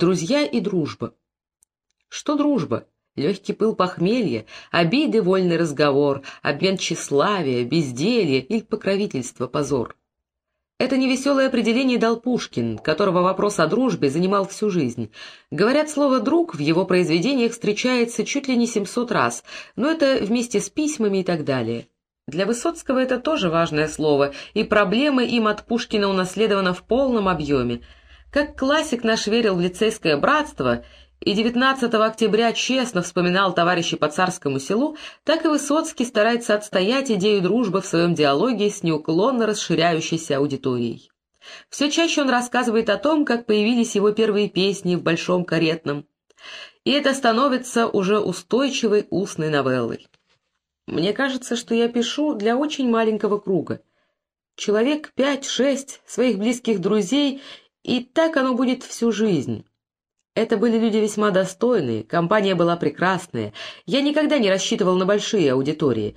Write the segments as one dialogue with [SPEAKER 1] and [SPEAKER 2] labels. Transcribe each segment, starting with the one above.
[SPEAKER 1] Друзья и дружба. Что дружба? Легкий пыл похмелья, обиды, вольный разговор, обмен тщеславия, безделье или покровительство, позор. Это невеселое определение дал Пушкин, которого вопрос о дружбе занимал всю жизнь. Говорят, слово «друг» в его произведениях встречается чуть ли не 700 раз, но это вместе с письмами и так далее. Для Высоцкого это тоже важное слово, и проблема им от Пушкина унаследована в полном объеме. Как классик наш верил в лицейское братство и 19 октября честно вспоминал товарищей по царскому селу, так и Высоцкий старается отстоять идею дружбы в своем диалоге с неуклонно расширяющейся аудиторией. Все чаще он рассказывает о том, как появились его первые песни в Большом Каретном, и это становится уже устойчивой устной новеллой. Мне кажется, что я пишу для очень маленького круга. Человек пять-шесть своих близких друзей, и так оно будет всю жизнь. Это были люди весьма достойные, компания была прекрасная. Я никогда не рассчитывал на большие аудитории.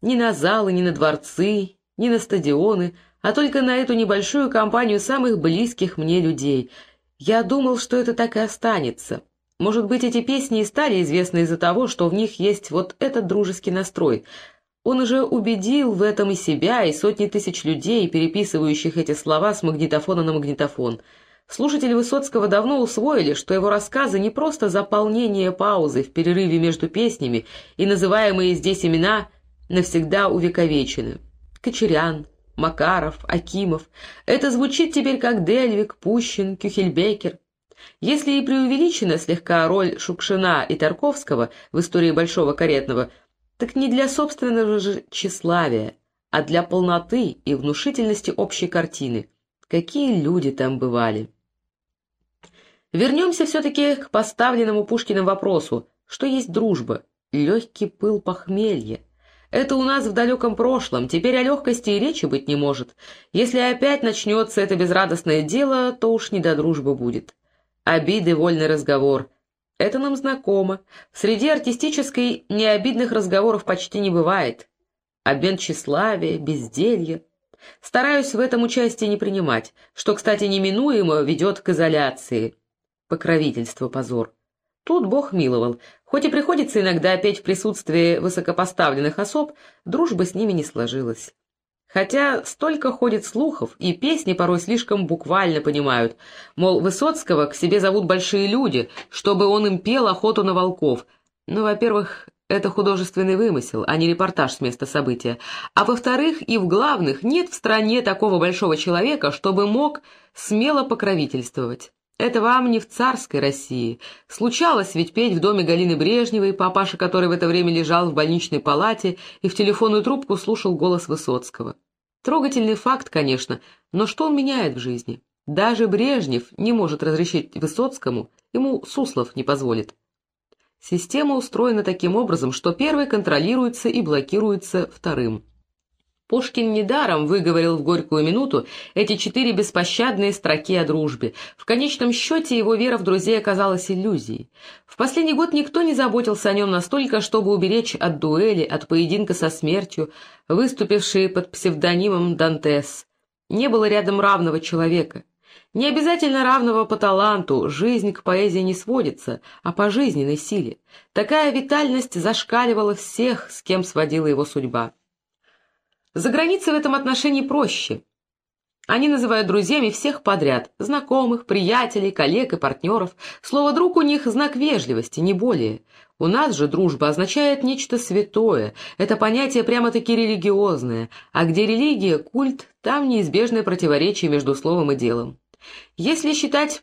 [SPEAKER 1] Ни на залы, ни на дворцы, ни на стадионы, а только на эту небольшую компанию самых близких мне людей. Я думал, что это так и останется. Может быть, эти песни и стали известны из-за того, что в них есть вот этот дружеский настрой. Он уже убедил в этом и себя, и сотни тысяч людей, переписывающих эти слова с магнитофона на магнитофон — Слушатели Высоцкого давно усвоили, что его рассказы не просто заполнение паузы в перерыве между песнями, и называемые здесь имена навсегда увековечены. Кочерян, Макаров, Акимов. Это звучит теперь как Дельвик, Пущин, Кюхельбекер. Если и преувеличена слегка роль Шукшина и Тарковского в истории Большого Каретного, так не для собственного же тщеславия, а для полноты и внушительности общей картины. Какие люди там бывали! Вернемся все-таки к поставленному Пушкиным вопросу, что есть дружба, легкий пыл похмелья. Это у нас в далеком прошлом, теперь о легкости и речи быть не может. Если опять начнется это безрадостное дело, то уж не до дружбы будет. Обиды, вольный разговор. Это нам знакомо. Среди артистической необидных разговоров почти не бывает. Обмен тщеславия, безделья. Стараюсь в этом участие не принимать, что, кстати, неминуемо ведет к изоляции покровительство, позор. Тут Бог миловал. Хоть и приходится иногда опять в присутствии высокопоставленных особ, дружба с ними не сложилась. Хотя столько ходит слухов, и песни порой слишком буквально понимают. Мол, Высоцкого к себе зовут большие люди, чтобы он им пел охоту на волков. Ну, во-первых, это художественный вымысел, а не репортаж с места события. А во-вторых, и в главных, нет в стране такого большого человека, чтобы мог смело покровительствовать. Это вам не в царской России. Случалось ведь петь в доме Галины Брежневой, папаша которой в это время лежал в больничной палате и в телефонную трубку слушал голос Высоцкого. Трогательный факт, конечно, но что он меняет в жизни? Даже Брежнев не может разрешить Высоцкому, ему Суслов не позволит. Система устроена таким образом, что первый контролируется и блокируется вторым. Пушкин недаром выговорил в горькую минуту эти четыре беспощадные строки о дружбе. В конечном счете его вера в друзей оказалась иллюзией. В последний год никто не заботился о нем настолько, чтобы уберечь от дуэли, от поединка со смертью, выступившие под псевдонимом Дантес. Не было рядом равного человека. Не обязательно равного по таланту, жизнь к поэзии не сводится, а по жизненной силе. Такая витальность зашкаливала всех, с кем сводила его судьба. За границей в этом отношении проще. Они называют друзьями всех подряд, знакомых, приятелей, коллег и партнеров. Слово «друг» у них знак вежливости, не более. У нас же дружба означает нечто святое, это понятие прямо-таки религиозное, а где религия, культ, там неизбежное противоречие между словом и делом. Если считать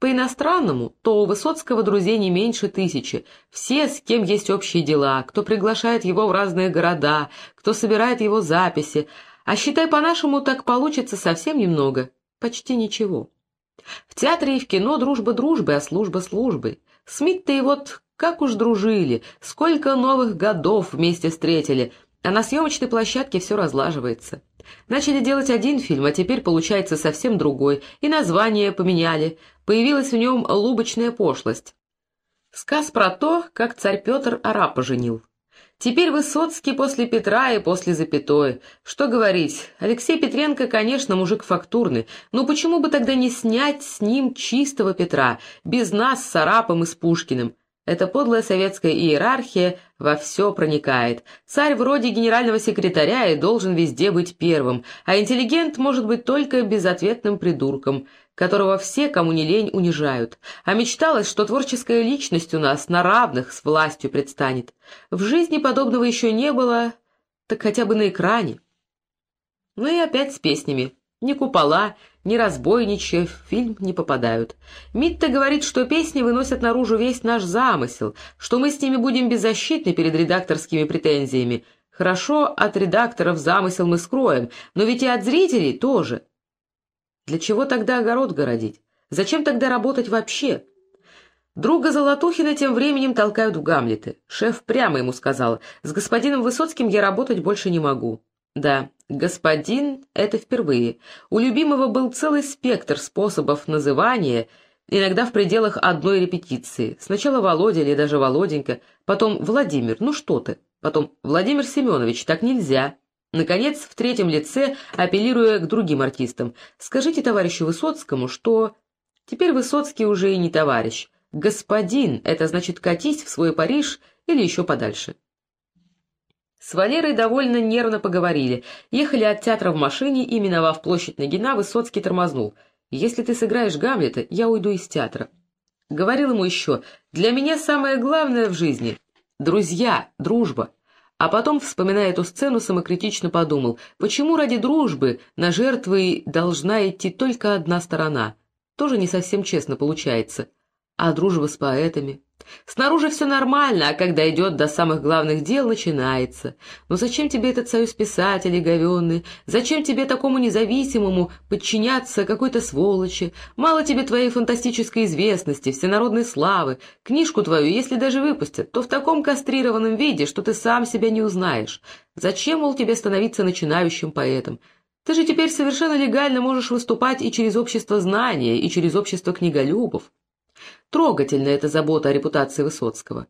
[SPEAKER 1] по-иностранному, то у Высоцкого друзей не меньше тысячи. Все, с кем есть общие дела, кто приглашает его в разные города, кто собирает его записи. А считай по-нашему, так получится совсем немного, почти ничего. В театре и в кино дружба дружбы, а служба службой. Смит-то и вот как уж дружили, сколько новых годов вместе встретили, а на съемочной площадке все разлаживается. Начали делать один фильм, а теперь получается совсем другой, и название поменяли, появилась в нем лубочная пошлость. Сказ про то, как царь Петр арапа женил. Теперь Высоцкий после Петра и после запятой. Что говорить, Алексей Петренко, конечно, мужик фактурный, но почему бы тогда не снять с ним чистого Петра, без нас с Арапом и с Пушкиным? Эта подлая советская иерархия во все проникает. Царь вроде генерального секретаря и должен везде быть первым, а интеллигент может быть только безответным придурком — которого все, кому не лень, унижают. А мечталось, что творческая личность у нас на равных с властью предстанет. В жизни подобного еще не было, так хотя бы на экране. Ну и опять с песнями. Ни купола, ни разбойничья в фильм не попадают. Митта говорит, что песни выносят наружу весь наш замысел, что мы с ними будем беззащитны перед редакторскими претензиями. Хорошо, от редакторов замысел мы скроем, но ведь и от зрителей тоже. Для чего тогда огород городить? Зачем тогда работать вообще? Друга Золотухина тем временем толкают в Гамлеты. Шеф прямо ему сказал, с господином Высоцким я работать больше не могу. Да, господин — это впервые. У любимого был целый спектр способов называния, иногда в пределах одной репетиции. Сначала Володя или даже Володенька, потом Владимир, ну что ты, потом Владимир Семенович, так нельзя. Наконец, в третьем лице, апеллируя к другим артистам, скажите товарищу Высоцкому, что... Теперь Высоцкий уже и не товарищ. Господин — это значит катись в свой Париж или еще подальше. С Валерой довольно нервно поговорили. Ехали от театра в машине, и, миновав площадь Нагина, Высоцкий тормознул. «Если ты сыграешь Гамлета, я уйду из театра». Говорил ему еще, «Для меня самое главное в жизни — друзья, дружба». А потом, вспоминая эту сцену, самокритично подумал, почему ради дружбы на жертвы должна идти только одна сторона? Тоже не совсем честно получается. А дружба с поэтами? Снаружи все нормально, а когда идет до самых главных дел, начинается. Но зачем тебе этот союз писателей говенный? Зачем тебе такому независимому подчиняться какой-то сволочи? Мало тебе твоей фантастической известности, всенародной славы. Книжку твою, если даже выпустят, то в таком кастрированном виде, что ты сам себя не узнаешь. Зачем, мол, тебе становиться начинающим поэтом? Ты же теперь совершенно легально можешь выступать и через общество знания, и через общество книголюбов. Трогательна эта забота о репутации Высоцкого.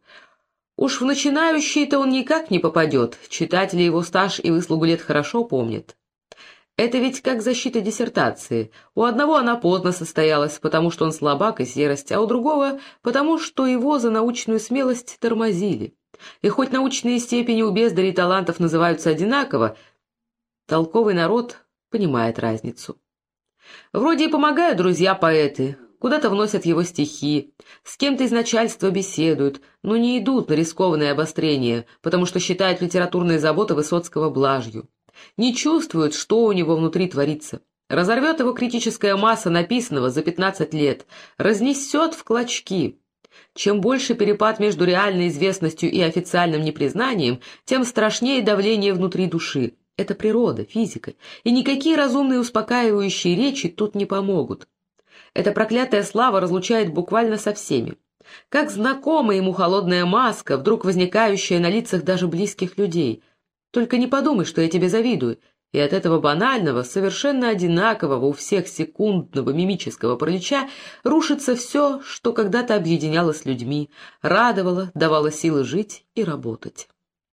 [SPEAKER 1] Уж в начинающие-то он никак не попадет, читатели его стаж и выслугу лет хорошо помнят. Это ведь как защита диссертации. У одного она поздно состоялась, потому что он слабак и серость, а у другого — потому что его за научную смелость тормозили. И хоть научные степени у бездарей талантов называются одинаково, толковый народ понимает разницу. Вроде и помогают друзья-поэты, Куда-то вносят его стихи, с кем-то из начальства беседуют, но не идут на рискованное обострение, потому что считают литературные заботы Высоцкого блажью. Не чувствуют, что у него внутри творится. Разорвет его критическая масса написанного за 15 лет, разнесет в клочки. Чем больше перепад между реальной известностью и официальным непризнанием, тем страшнее давление внутри души. Это природа, физика, и никакие разумные успокаивающие речи тут не помогут. Эта проклятая слава разлучает буквально со всеми. Как знакома ему холодная маска, вдруг возникающая на лицах даже близких людей. Только не подумай, что я тебе завидую. И от этого банального, совершенно одинакового у всех секундного мимического паралича рушится все, что когда-то объединяло с людьми, радовало, давало силы жить и работать.